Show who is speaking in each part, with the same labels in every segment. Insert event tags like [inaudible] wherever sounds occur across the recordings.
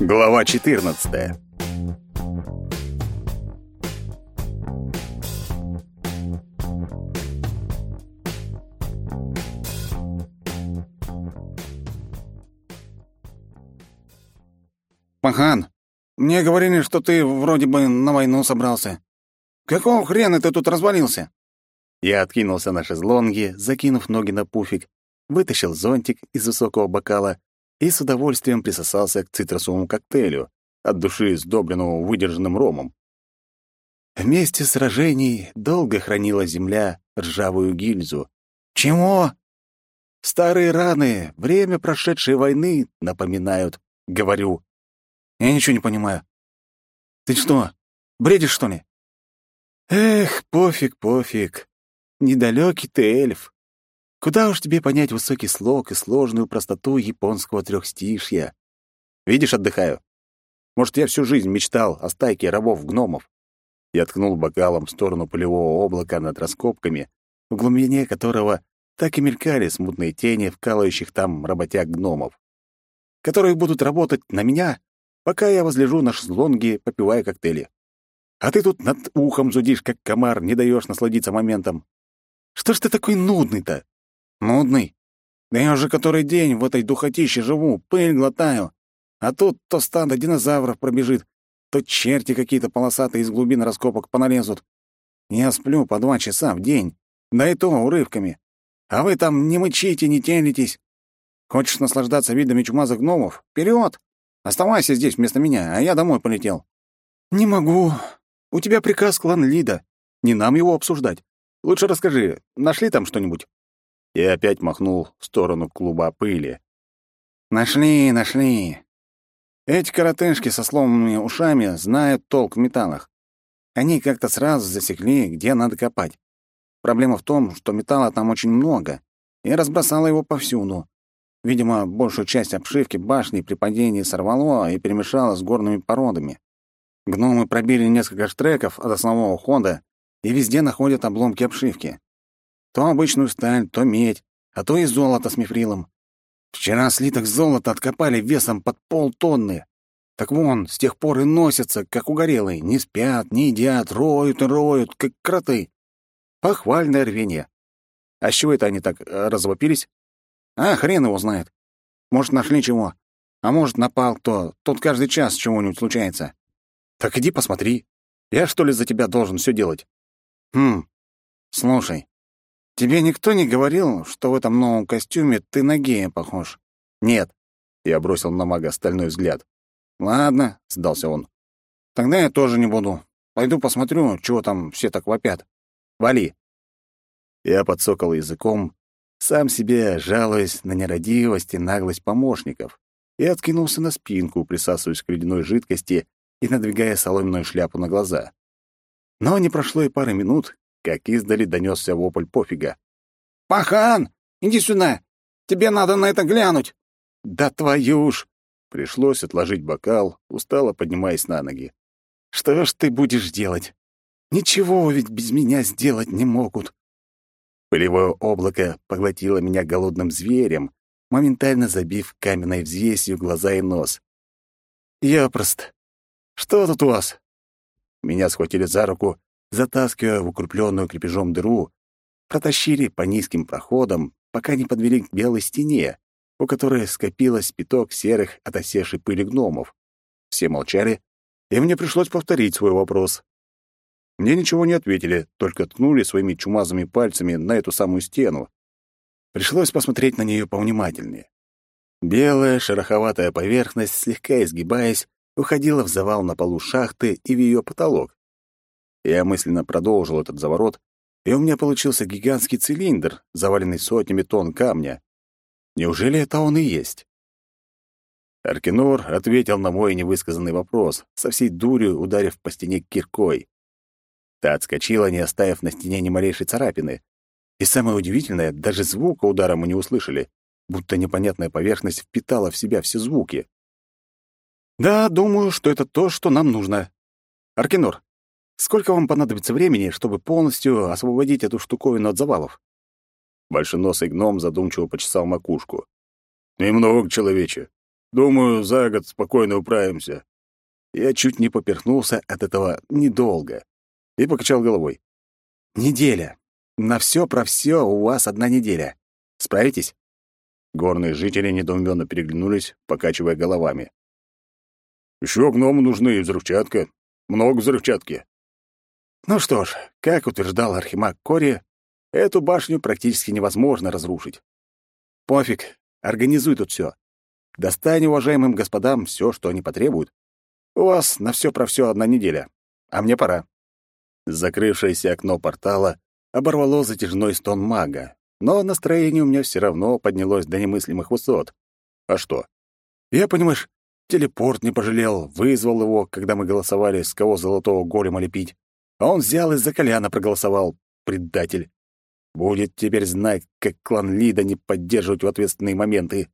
Speaker 1: Глава 14.
Speaker 2: Пахан, мне говорили, что ты вроде бы на войну собрался. Какого хрена ты тут развалился?
Speaker 1: Я откинулся на шезлонги, закинув ноги на пуфик, вытащил зонтик из высокого бокала и с удовольствием присосался к цитрусовому коктейлю, от души сдобренному выдержанным ромом. Вместе сражений долго хранила земля ржавую гильзу. Чего? Старые раны, время прошедшей войны напоминают, говорю.
Speaker 2: Я ничего не понимаю. Ты что, бредишь, что ли?
Speaker 1: Эх, пофиг, пофиг. Недалёкий ты эльф. Куда уж тебе понять высокий слог и сложную простоту японского трехстишья? Видишь, отдыхаю. Может, я всю жизнь мечтал о стайке рабов-гномов. Я ткнул бокалом в сторону полевого облака над раскопками, в глубине которого так и мелькали смутные тени вкалывающих там работяг-гномов, которые будут работать на меня, пока я возлежу на шезлонге, попивая коктейли. А ты тут над ухом зудишь, как комар, не даешь насладиться моментом. Что ж ты такой нудный-то?
Speaker 2: Нудный? Да я уже который день в этой духотище живу, пыль глотаю. А тут то стадо динозавров пробежит, то черти какие-то полосатые из глубин раскопок поналезут. Я сплю по два часа в день, да и то урывками. А вы там не мычите, не телитесь. Хочешь наслаждаться видами чумазых гномов? Вперед! Оставайся здесь вместо меня, а я домой полетел.
Speaker 1: Не могу. У тебя приказ клан Лида. Не нам его обсуждать. Лучше расскажи, нашли там что-нибудь? И опять махнул в сторону клуба пыли.
Speaker 2: «Нашли, нашли. Эти коротышки со сломанными ушами знают толк в металлах. Они как-то сразу засекли, где надо копать. Проблема в том, что металла там очень много, и разбросало его повсюду. Видимо, большую часть обшивки башни при падении сорвало и перемешало с горными породами. Гномы пробили несколько штреков от основного хода и везде находят обломки обшивки. То обычную сталь, то медь, а то и золото с мифрилом. Вчера слиток золота откопали весом под полтонны. Так вон, с тех пор и носятся, как угорелые, не спят, не едят, роют и роют, как кроты. Похвальное рвение. А с чего это они так э, развопились? А, хрен его знает. Может, нашли чего. А может, напал кто. Тут каждый час чего-нибудь случается. Так иди посмотри. Я, что ли, за тебя должен все делать? Хм, слушай, Тебе никто не говорил, что в этом новом костюме ты на гея похож?
Speaker 1: Нет. Я бросил на мага стальной взгляд.
Speaker 2: Ладно, сдался он. Тогда я тоже не буду. Пойду посмотрю, чего там все так вопят. Вали.
Speaker 1: Я подсокал языком, сам себе жалуясь на нерадивость и наглость помощников, и откинулся на спинку, присасываясь к ледяной жидкости и надвигая соломенную шляпу на глаза. Но не прошло и пары минут, как издали донесся вопль пофига.
Speaker 2: «Пахан, иди сюда! Тебе надо на это глянуть!»
Speaker 1: «Да твою ж!» Пришлось отложить бокал, устало поднимаясь на ноги. «Что ж ты будешь делать? Ничего ведь без меня сделать не могут!» Пылевое облако поглотило меня голодным зверем, моментально забив каменной взвесью глаза и нос. «Я просто... Что тут у вас?» Меня схватили за руку затаскивая в укрепленную крепежом дыру, протащили по низким проходам, пока не подвели к белой стене, у которой скопилось пяток серых от осевшей пыли гномов. Все молчали, и мне пришлось повторить свой вопрос. Мне ничего не ответили, только ткнули своими чумазыми пальцами на эту самую стену. Пришлось посмотреть на нее повнимательнее. Белая шероховатая поверхность, слегка изгибаясь, уходила в завал на полу шахты и в ее потолок. Я мысленно продолжил этот заворот, и у меня получился гигантский цилиндр, заваленный сотнями тонн камня. Неужели это он и есть? Аркинор ответил на мой невысказанный вопрос, со всей дурью ударив по стене киркой. Та отскочила, не оставив на стене ни малейшей царапины. И самое удивительное, даже звука удара мы не услышали, будто непонятная поверхность впитала в себя все звуки. «Да, думаю, что это то, что нам нужно. Аркинор, Сколько вам понадобится времени, чтобы полностью освободить эту штуковину от завалов?» Большеносый гном задумчиво почесал макушку. «Немного, человече. Думаю, за год спокойно управимся».
Speaker 2: Я чуть не поперхнулся от этого недолго и покачал головой. «Неделя. На все про все у вас одна неделя. Справитесь?» Горные жители недоуменно переглянулись, покачивая головами.
Speaker 1: Еще гному нужны взрывчатка. Много взрывчатки.
Speaker 2: Ну что ж, как утверждал Архимаг Кори, эту башню практически невозможно разрушить. Пофиг, организуй тут все. Достань уважаемым господам все, что они потребуют. У вас на все про все одна неделя, а мне пора. Закрывшееся окно портала оборвало затяжной стон мага, но настроение у меня все равно поднялось до немыслимых высот. А что? Я, понимаешь, телепорт не пожалел, вызвал его, когда мы голосовали, с кого золотого голема лепить. А он взял и за Коляна проголосовал, предатель. Будет теперь знать, как клан Лида не поддерживать в ответственные моменты.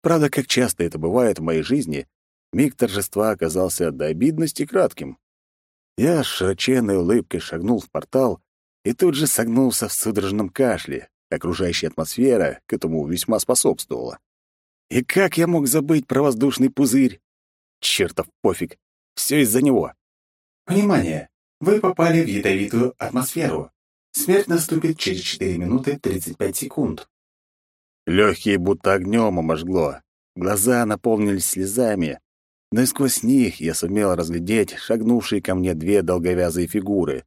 Speaker 2: Правда, как часто это бывает в моей жизни, миг торжества оказался до обидности кратким. Я с широченной улыбкой шагнул в портал и тут же согнулся в судорожном кашле. Окружающая атмосфера к этому весьма способствовала. И как я мог забыть про воздушный пузырь? Чертов пофиг. Все из-за него.
Speaker 3: Внимание! Вы попали в ядовитую атмосферу. Смерть наступит через 4 минуты 35 секунд.
Speaker 2: Легкие будто огнем обожгло. Глаза наполнились слезами, но и сквозь них я сумел разглядеть шагнувшие ко мне две долговязые фигуры.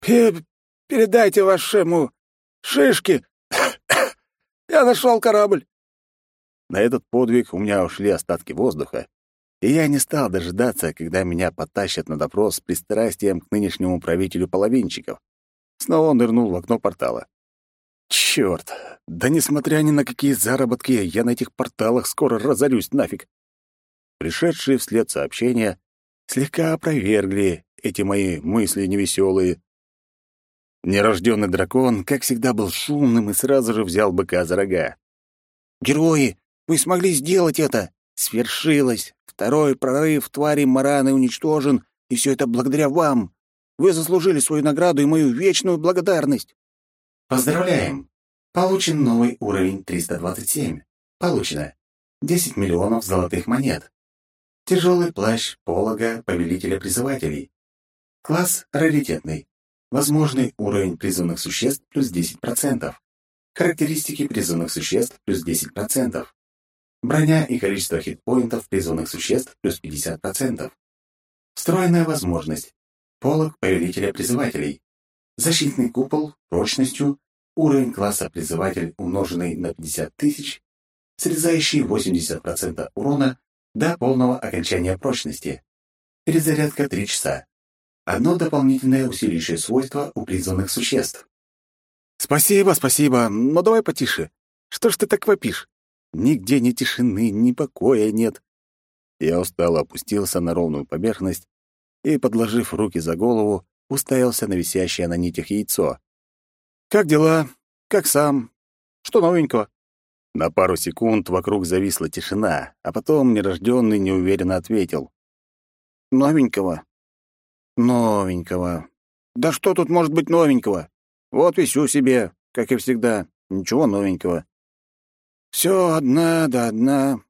Speaker 4: «Передайте вашему шишке! [coughs] Я нашел корабль!»
Speaker 2: На этот подвиг у меня ушли остатки воздуха, и я не стал дожидаться, когда меня потащат на допрос с пристрастием к нынешнему правителю половинчиков. Снова нырнул в окно портала. Черт! Да несмотря ни на какие заработки, я на этих порталах скоро разорюсь нафиг. Пришедшие вслед сообщения слегка опровергли эти мои мысли невеселые. Нерожденный дракон, как всегда, был шумным и сразу же взял быка за рога. «Герои, вы смогли сделать это! Свершилось! Второй прорыв твари Мараны уничтожен, и все это благодаря вам! Вы заслужили свою награду и мою вечную благодарность!»
Speaker 3: Поздравляем! Получен новый уровень 327. Получено 10 миллионов золотых монет. Тяжелый плащ полога повелителя призывателей. Класс раритетный. Возможный уровень призванных существ плюс 10%. Характеристики призванных существ плюс 10%. Броня и количество хитпоинтов призванных существ плюс 50%. Встроенная возможность. Полог повелителя призывателей. Защитный купол прочностью, уровень класса призыватель умноженный на 50 тысяч, срезающий 80% урона до полного окончания прочности. Перезарядка 3 часа. Одно дополнительное усиливающее свойство у призванных существ.
Speaker 2: «Спасибо, спасибо, но давай потише. Что ж ты так вопишь? Нигде ни тишины, ни покоя нет». Я устало опустился на ровную поверхность и, подложив руки за голову, уставился на висящее на нитях яйцо. «Как дела? Как сам? Что новенького?» На пару секунд вокруг зависла тишина, а потом нерожденный неуверенно ответил. «Новенького? Новенького. Да что тут может быть новенького? Вот висю себе, как и всегда. Ничего новенького. Все одна да одна.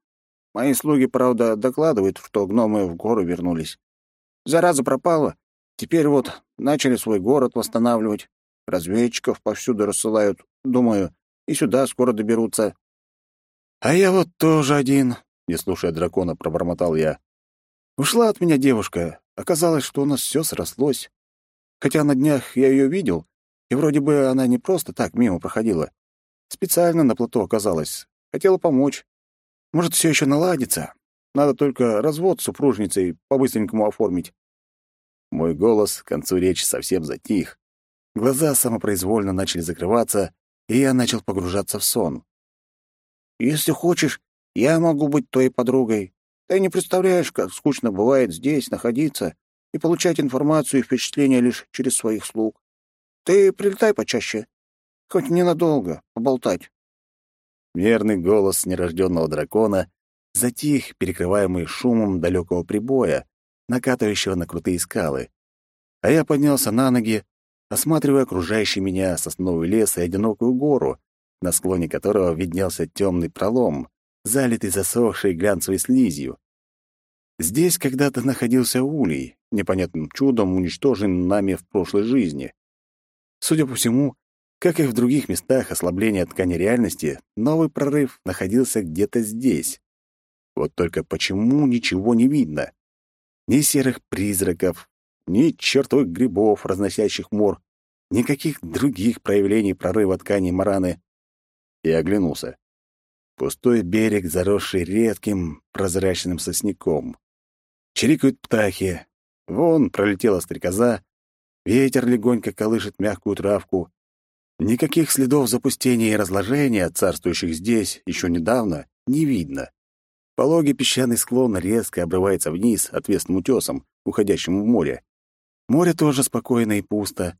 Speaker 2: Мои слуги, правда, докладывают, что гномы в гору вернулись. Зараза пропала, Теперь вот начали свой город восстанавливать. Разведчиков повсюду рассылают. Думаю, и сюда скоро доберутся. А я вот тоже один, не слушая дракона, пробормотал я. Ушла от меня девушка. Оказалось, что у нас все срослось. Хотя на днях я ее видел, и вроде бы она не просто так мимо проходила. Специально на плоту оказалась. Хотела помочь. Может, все еще наладится. Надо только развод с супружницей по-быстренькому оформить. Мой голос к концу речи совсем затих. Глаза самопроизвольно начали закрываться, и я начал погружаться в сон. «Если хочешь, я могу быть твоей подругой. Ты не представляешь, как скучно бывает здесь находиться и получать информацию и впечатления лишь через своих слуг. Ты прилетай почаще, хоть ненадолго, поболтать». Верный голос нерожденного дракона затих, перекрываемый шумом далекого прибоя, накатывающего на крутые скалы. А я поднялся на ноги, осматривая окружающий меня сосновый лес и одинокую гору, на склоне которого виднелся темный пролом,
Speaker 1: залитый засохшей глянцевой слизью. Здесь когда-то находился улей, непонятным чудом уничтожен нами в прошлой жизни. Судя по всему, как и в других местах ослабления ткани реальности, новый прорыв находился где-то здесь. Вот только почему ничего не видно? Ни серых призраков, ни чертой грибов, разносящих мор, никаких других проявлений прорыва ткани мараны. Я оглянулся. Пустой берег, заросший редким прозрачным сосняком. Чирикают птахи. Вон пролетела стрекоза. Ветер легонько колышет мягкую травку. Никаких следов запустения и разложения, царствующих здесь еще недавно, не видно. Пологий песчаный склон резко обрывается вниз отвесным утесом, уходящим в море. Море тоже спокойно и пусто.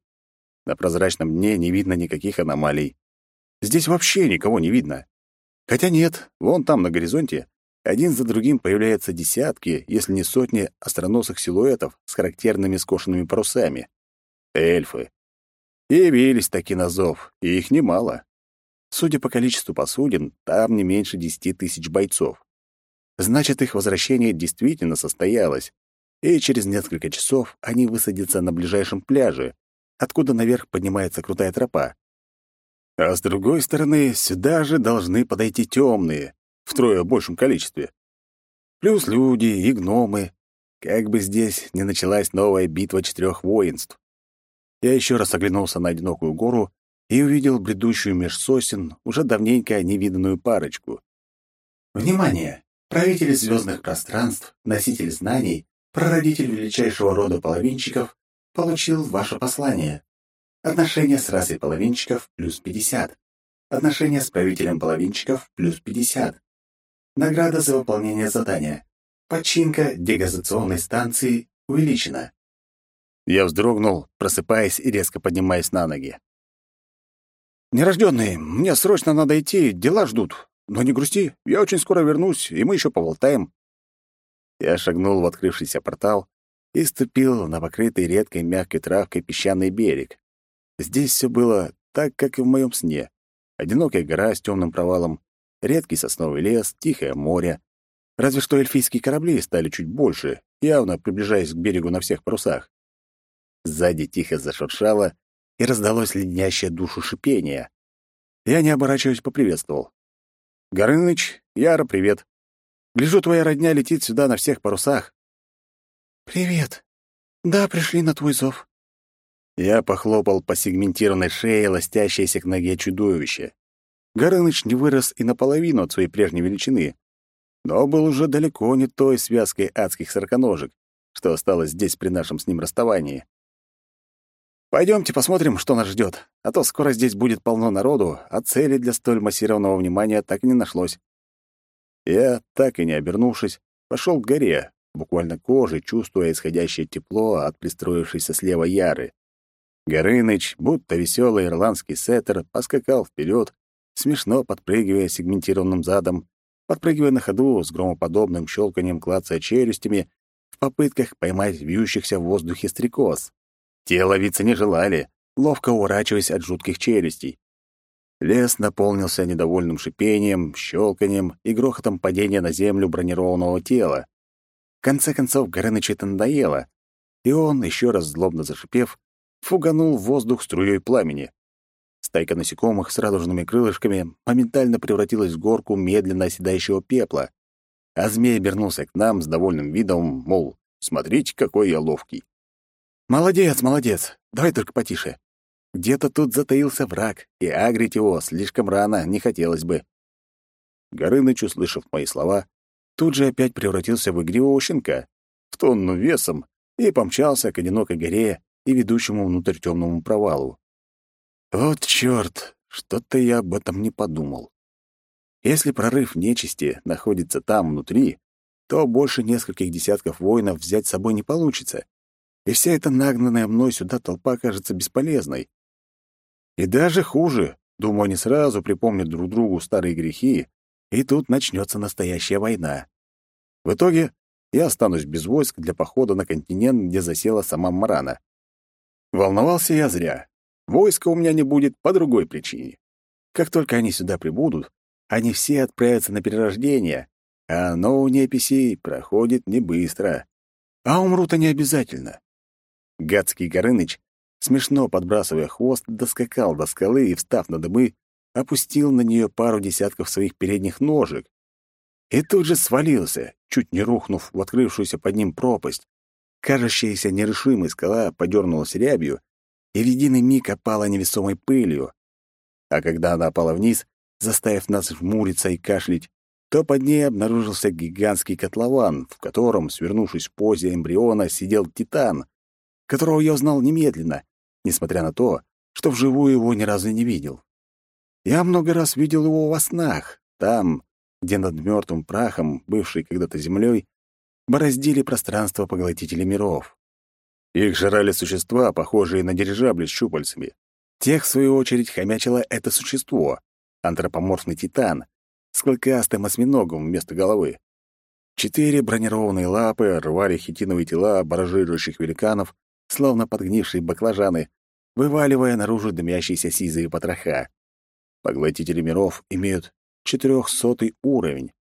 Speaker 1: На прозрачном дне не видно никаких аномалий. Здесь вообще никого не видно. Хотя нет, вон там на горизонте один за другим появляются десятки, если не сотни остроносых силуэтов с характерными скошенными парусами. Эльфы. И явились таки на зов, и их немало. Судя по количеству посудин, там не меньше десяти тысяч бойцов. Значит, их возвращение действительно состоялось, и через несколько часов они высадятся на ближайшем пляже, откуда наверх поднимается крутая тропа. А с другой стороны, сюда же должны подойти темные, втрое большем количестве. Плюс люди и гномы. Как бы здесь не началась новая битва четырех воинств. Я еще раз оглянулся на одинокую гору и увидел бредущую меж сосен уже давненько невиданную парочку.
Speaker 3: Внимание! Правитель звездных пространств, носитель знаний, прародитель величайшего рода половинчиков, получил ваше послание. Отношения с расой половинчиков — плюс 50. Отношения с правителем половинчиков — плюс 50. Награда за выполнение задания. Починка дегазационной станции увеличена.
Speaker 1: Я вздрогнул, просыпаясь и резко поднимаясь на ноги.
Speaker 4: «Нерождённый, мне срочно надо идти, дела ждут. Но не грусти, я очень скоро вернусь, и мы еще поболтаем».
Speaker 1: Я шагнул в открывшийся портал и ступил на покрытый редкой мягкой травкой песчаный берег. Здесь все было так, как и в моем сне. Одинокая гора с темным провалом, редкий сосновый лес, тихое море. Разве что эльфийские корабли стали чуть больше, явно приближаясь к берегу на всех парусах. Сзади тихо зашуршало, и раздалось леднящее душу шипение. Я, не оборачиваясь, поприветствовал. «Горыныч, Яра, привет. Гляжу, твоя родня летит сюда на всех парусах».
Speaker 2: «Привет. Да, пришли на твой зов».
Speaker 1: Я похлопал по сегментированной шее, ластящейся к ноге чудовище. Горыныч не вырос и наполовину от своей прежней величины, но был уже далеко не той связкой адских сороконожек, что осталось здесь при нашем с ним расставании. Пойдемте посмотрим, что нас ждет, а то скоро здесь будет полно народу, а цели для столь массированного внимания так и не нашлось. Я, так и не обернувшись, пошел к горе, буквально кожей чувствуя исходящее тепло от пристроившейся слева Яры. Горыныч, будто веселый ирландский сеттер, поскакал вперед, смешно подпрыгивая сегментированным задом, подпрыгивая на ходу с громоподобным щелканием клацая челюстями в попытках поймать вьющихся в воздухе стрекоз. Те ловиться не желали, ловко уворачиваясь от жутких челюстей. Лес наполнился недовольным шипением, щелканием и грохотом падения на землю бронированного тела. В конце концов, Горынычу это надоело, и он, еще раз злобно зашипев, фуганул в воздух струей пламени. Стайка насекомых с радужными крылышками моментально превратилась в горку медленно оседающего пепла, а змей обернулся к нам с довольным видом, мол, смотрите, какой я ловкий. «Молодец, молодец. Давай только потише. Где-то тут затаился враг, и агрить его слишком рано не хотелось бы». Горыныч, услышав мои слова, тут же опять превратился в игривого щенка, в тонну весом, и помчался к одинокой горе и ведущему внутрь темному провалу. Вот чёрт, что-то я об этом не подумал. Если прорыв нечисти находится там внутри, то больше нескольких десятков воинов взять с собой не получится и вся эта нагнанная мной сюда толпа кажется бесполезной. И даже хуже, думаю, они сразу припомнят друг другу старые грехи, и тут начнется настоящая война. В итоге я останусь без войск для похода на континент, где засела сама Марана. Волновался я зря. Войска у меня не будет по другой причине. Как только они сюда прибудут, они все отправятся на перерождение, а оно у неписей проходит не быстро. А умрут они обязательно. Гадский Горыныч, смешно подбрасывая хвост, доскакал до скалы и, встав на дыбы, опустил на нее пару десятков своих передних ножек. И тут же свалился, чуть не рухнув в открывшуюся под ним пропасть. Кажущаяся нерешимой скала подернулась рябью и в единый миг опала невесомой пылью. А когда она опала вниз, заставив нас жмуриться и кашлять, то под ней обнаружился гигантский котлован, в котором, свернувшись в позе эмбриона, сидел титан, которого я узнал немедленно, несмотря на то, что вживую его ни разу не видел. Я много раз видел его во снах, там, где над мертвым прахом, бывшей когда-то землей, бороздили пространство поглотителей миров. Их жрали существа, похожие на дирижабли с щупальцами. Тех, в свою очередь, хомячило это существо — антропоморфный титан, с клыкастым осьминогом вместо головы. Четыре бронированные лапы рвали хитиновые тела баражирующих великанов, словно подгнившие баклажаны, вываливая наружу дымящиеся сизые потроха. Поглотители миров имеют четырехсотый уровень.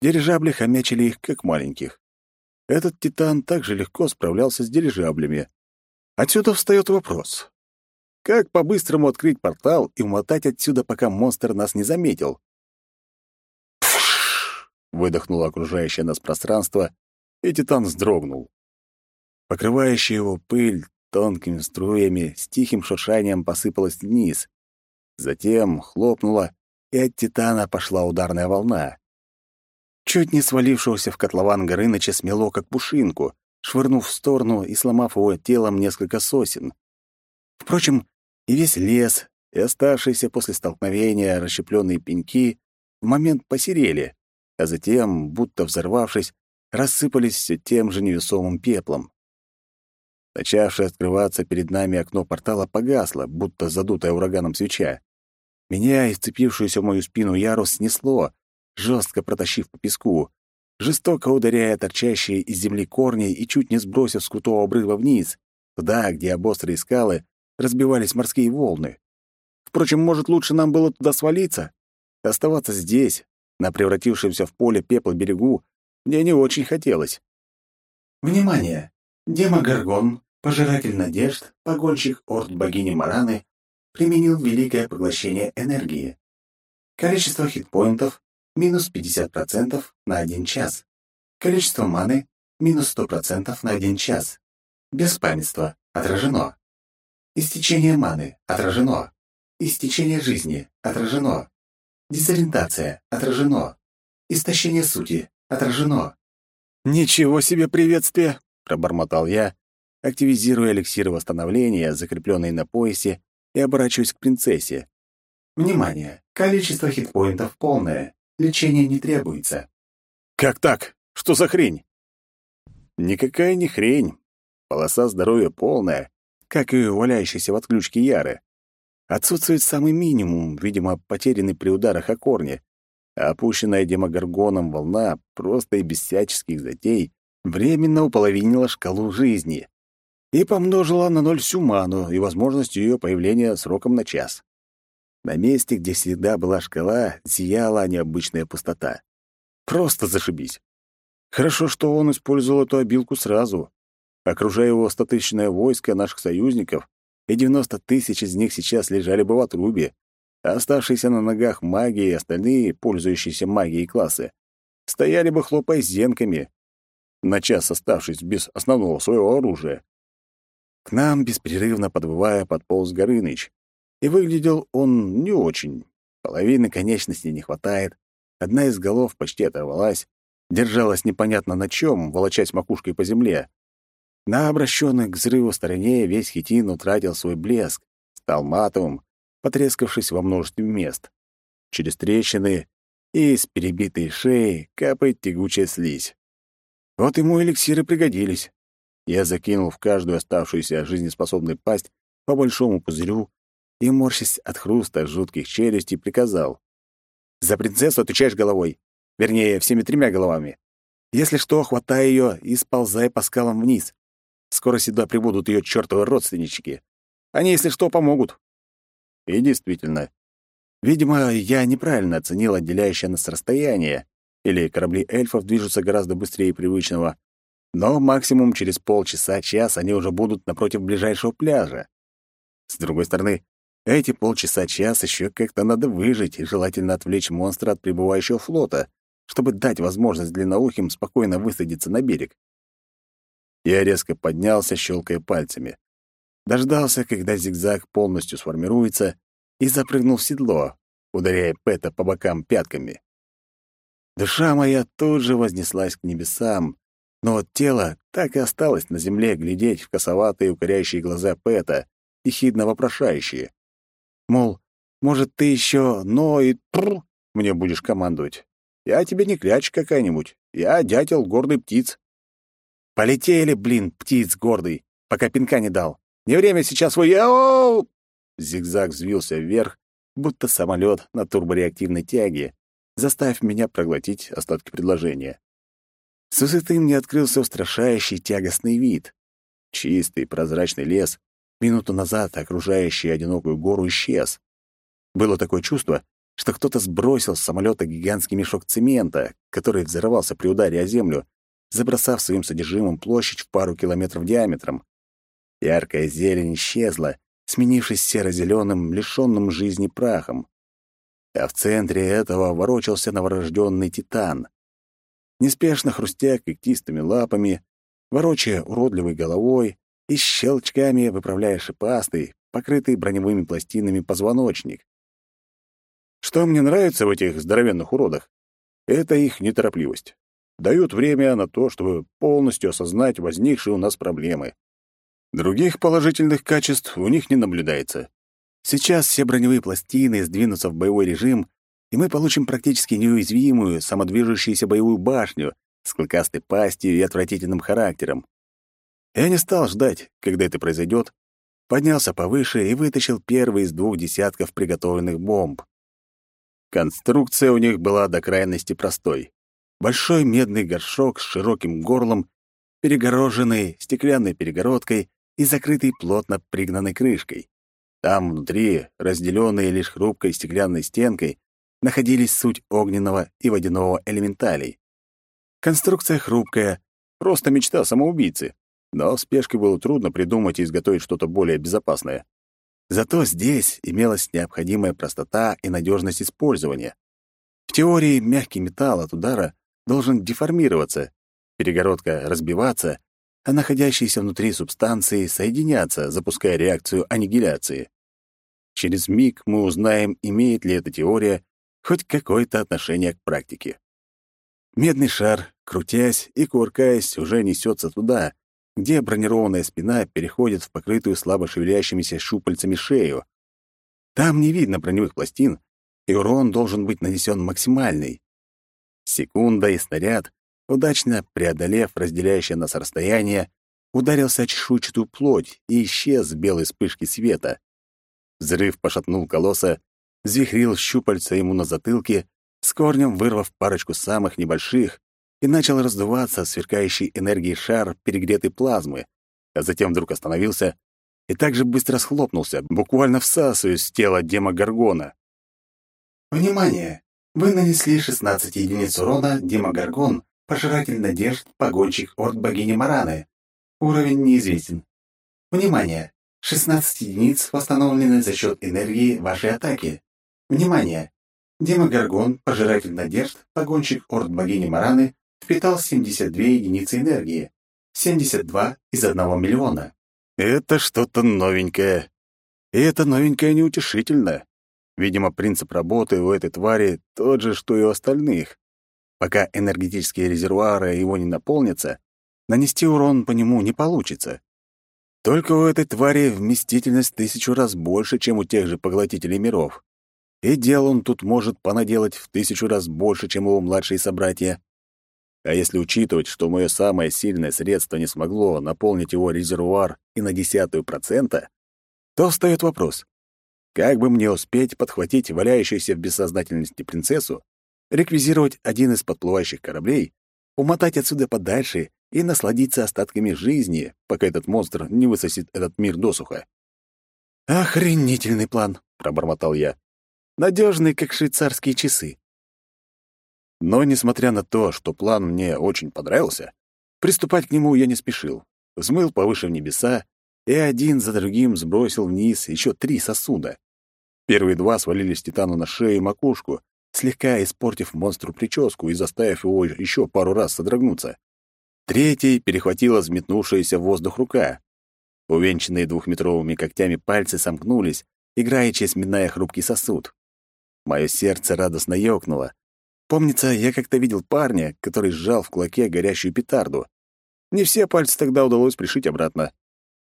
Speaker 1: Дирижабли хомячили их, как маленьких. Этот титан также легко справлялся с дирижаблями. Отсюда встает вопрос. Как по-быстрому открыть портал и умотать отсюда, пока монстр нас не заметил? выдохнуло окружающее нас пространство, и Титан вздрогнул. Покрывающая его пыль тонкими струями с тихим шуршанием посыпалась вниз. Затем хлопнула, и от Титана пошла ударная волна. Чуть не свалившегося в котлован Горыныча смело, как пушинку, швырнув в сторону и сломав его телом несколько сосен. Впрочем, и весь лес, и оставшиеся после столкновения расщепленные пеньки в момент посерели, а затем, будто взорвавшись, рассыпались все тем же невесомым пеплом. Начавшее открываться перед нами окно портала погасло, будто задутая ураганом свеча. Меня и вцепившуюся в мою спину ярус снесло, жестко протащив по песку, жестоко ударяя торчащие из земли корни и чуть не сбросив с крутого обрыва вниз, туда, где об острые скалы разбивались морские волны. Впрочем, может, лучше нам было туда свалиться? Оставаться здесь, на превратившемся в поле пепла берегу, мне не очень хотелось.
Speaker 3: Внимание! Демогоргон, пожиратель надежд, погонщик орд богини Мараны, применил великое поглощение энергии. Количество хитпоинтов — минус 50% на 1 час. Количество маны — минус 100% на 1 час. Беспамятство — отражено. Истечение маны — отражено. Истечение жизни — отражено. Дезориентация — отражено. Истощение сути — отражено.
Speaker 1: «Ничего себе приветствие!» — пробормотал я, активизируя эликсир восстановления, закрепленный на поясе, и оборачиваюсь к принцессе.
Speaker 3: Внимание! Количество хитпоинтов полное. Лечение не требуется.
Speaker 1: «Как так? Что за хрень?» «Никакая не хрень. Полоса здоровья полная, как и валяющаяся в отключке Яры. Отсутствует самый минимум, видимо, потерянный при ударах о корни, а опущенная демогоргоном волна просто и без всяческих затей временно уполовинила шкалу жизни и помножила на ноль всю ману и возможность ее появления сроком на час. На месте, где всегда была шкала, зияла необычная пустота. Просто зашибись. Хорошо, что он использовал эту обилку сразу. Окружая его статичное войско наших союзников, и 90 тысяч из них сейчас лежали бы в отрубе, а оставшиеся на ногах маги и остальные, пользующиеся магией классы, стояли бы хлопая зенками, на час оставшись без основного своего оружия. К нам, беспрерывно подвывая, подполз Горыныч. И выглядел он не очень. Половины конечностей не хватает, одна из голов почти оторвалась, держалась непонятно на чем, волочась макушкой по земле, на обращенной к взрыву стороне весь хитин утратил свой блеск, стал матовым, потрескавшись во множестве мест. Через трещины и из перебитой шеи капает тягучая слизь. Вот ему эликсиры пригодились. Я закинул в каждую оставшуюся жизнеспособную пасть по большому пузырю и, морщась от хруста жутких челюстей, приказал. «За принцессу отвечаешь головой. Вернее, всеми тремя головами. Если что, хватай ее и сползай по скалам вниз. Скоро сюда прибудут ее чертовы родственнички. Они, если что, помогут. И действительно, Видимо, я неправильно оценил отделяющее нас расстояние, или корабли эльфов движутся гораздо быстрее привычного, но максимум через полчаса-час они уже будут напротив ближайшего пляжа. С другой стороны, эти полчаса-час еще как-то надо выжить и желательно отвлечь монстра от прибывающего флота, чтобы дать возможность длинноухим спокойно высадиться на берег. Я резко поднялся, щелкая пальцами. Дождался, когда зигзаг полностью сформируется, и запрыгнул в седло, ударяя Пэта по бокам пятками. Душа моя тут же вознеслась к небесам, но вот тело так и осталось на земле глядеть в косоватые укоряющие глаза Пэта, ехидно вопрошающие. Мол, может, ты еще но и тр мне будешь командовать. Я тебе не кляч какая-нибудь, я дятел гордый птиц. Полетели, блин, птиц гордый, пока пинка не дал. Не время сейчас. Яу! Зигзаг взвился вверх, будто самолет на турбореактивной тяге, заставив меня проглотить остатки предложения. С высоты мне открылся устрашающий тягостный вид. Чистый прозрачный лес, минуту назад окружающий одинокую гору, исчез. Было такое чувство, что кто-то сбросил с самолета гигантский мешок цемента, который взорвался при ударе о землю, забросав своим содержимым площадь в пару километров диаметром. Яркая зелень исчезла, сменившись серо-зеленым, лишенным жизни прахом. А в центре этого ворочался новорожденный титан. Неспешно хрустя когтистыми лапами, ворочая уродливой головой и щелчками выправляя шипастый, покрытый броневыми пластинами позвоночник. Что мне нравится в этих здоровенных уродах, это их неторопливость. Дают время на то, чтобы полностью осознать возникшие у нас проблемы. Других положительных качеств у них не наблюдается. Сейчас все броневые пластины сдвинутся в боевой режим, и мы получим практически неуязвимую, самодвижущуюся боевую башню с клыкастой пастью и отвратительным характером. Я не стал ждать, когда это произойдет, поднялся повыше и вытащил первый из двух десятков приготовленных бомб. Конструкция у них была до крайности простой. Большой медный горшок с широким горлом, перегороженный стеклянной перегородкой и закрытый плотно пригнанной крышкой. Там внутри, разделенные лишь хрупкой стеклянной стенкой, находились суть огненного и водяного элементалей. Конструкция хрупкая, просто мечта самоубийцы, но в спешке было трудно придумать и изготовить что-то более безопасное. Зато здесь имелась необходимая простота и надежность использования. В теории мягкий металл от удара должен деформироваться, перегородка разбиваться, а находящиеся внутри субстанции соединяться, запуская реакцию аннигиляции. Через миг мы узнаем, имеет ли эта теория хоть какое-то отношение к практике. Медный шар, крутясь и кувыркаясь, уже несется туда, где бронированная спина переходит в покрытую слабо шевелящимися щупальцами шею. Там не видно броневых пластин, и урон должен быть нанесен максимальный. Секунда и снаряд удачно преодолев разделяющее нас расстояние, ударился о чешуйчатую плоть и исчез в белой вспышке света. Взрыв пошатнул колосса, взвихрил щупальца ему на затылке, с корнем вырвав парочку самых небольших, и начал раздуваться сверкающий энергией шар перегретой плазмы, а затем вдруг остановился и также быстро схлопнулся, буквально всасываясь с тела демогоргона.
Speaker 3: «Внимание! Вы нанесли 16 единиц урона демогоргон Пожиратель надежд, погонщик орд богини Мараны. Уровень неизвестен. Внимание! 16 единиц восстановлены за счет энергии вашей атаки. Внимание! Демогоргон, пожиратель надежд, погонщик орд богини Мараны, впитал 72 единицы энергии. 72 из 1 миллиона.
Speaker 1: Это что-то новенькое. И это новенькое неутешительно. Видимо, принцип работы у этой твари тот же, что и у остальных. Пока энергетические резервуары его не наполнятся, нанести урон по нему не получится. Только у этой твари вместительность тысячу раз больше, чем у тех же поглотителей миров. И дел он тут может понаделать в тысячу раз больше, чем его младшие собратья. А если учитывать, что мое самое сильное средство не смогло наполнить его резервуар и на десятую процента, то встает вопрос. Как бы мне успеть подхватить валяющуюся в бессознательности принцессу реквизировать один из подплывающих кораблей, умотать отсюда подальше и насладиться остатками жизни, пока этот монстр не высосет этот мир досуха. «Охренительный план!» — пробормотал я. Надежный, как швейцарские часы. Но, несмотря на то, что план мне очень понравился, приступать к нему я не спешил. Взмыл повыше в небеса и один за другим сбросил вниз еще три сосуда. Первые два свалились Титану на шею и макушку, слегка испортив монстру прическу и заставив его еще пару раз содрогнуться. Третий перехватила взметнувшаяся в воздух рука. Увенчанные двухметровыми когтями пальцы сомкнулись, играючи сминая хрупкий сосуд. Мое сердце радостно ёкнуло. Помнится, я как-то видел парня, который сжал в кулаке горящую петарду. Не все пальцы тогда удалось пришить обратно.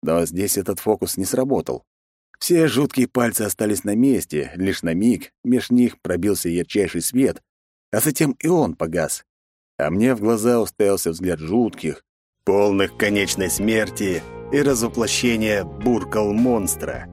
Speaker 1: Но здесь этот фокус не сработал. Все жуткие пальцы остались на месте, лишь на миг меж них пробился ярчайший свет, а затем и он погас. А мне в глаза уставился взгляд жутких, полных конечной смерти и разоплощения буркал монстра.